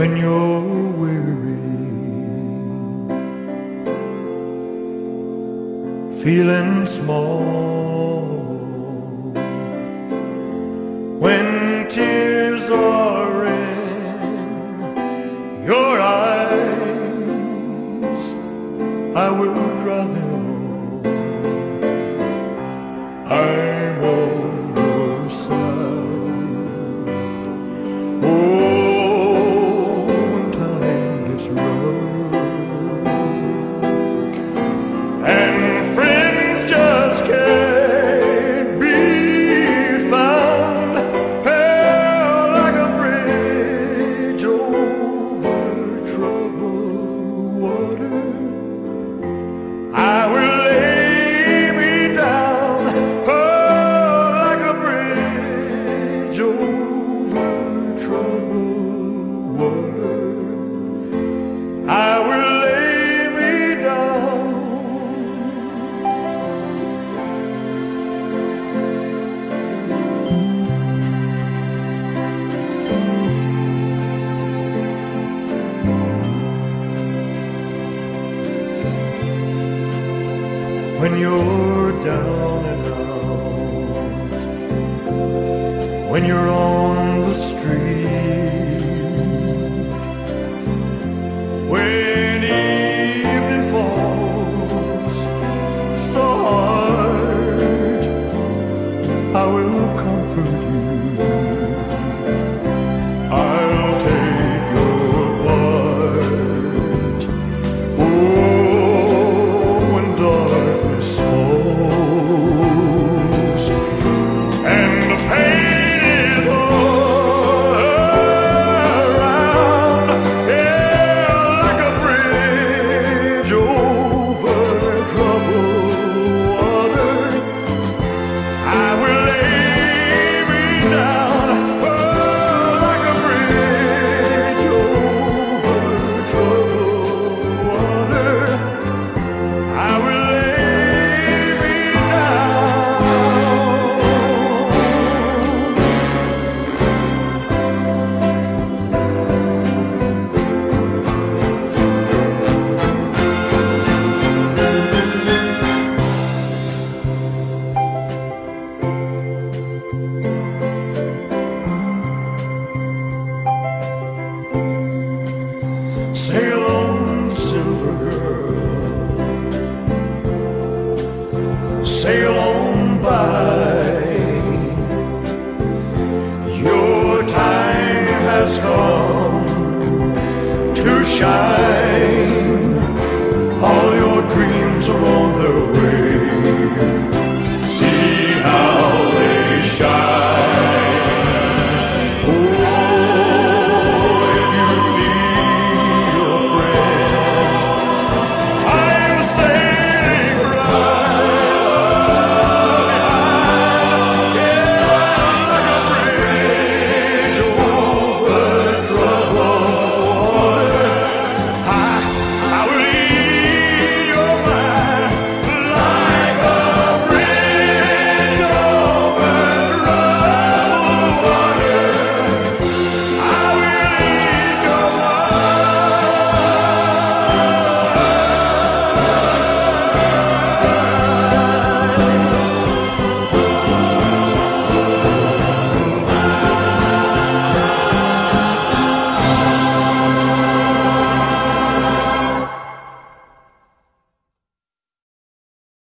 when you're weary, feeling small, when tears are in your eyes, I will dry them all. I when you're down and out, when you're on the street. I'm sail on by. Your time has come.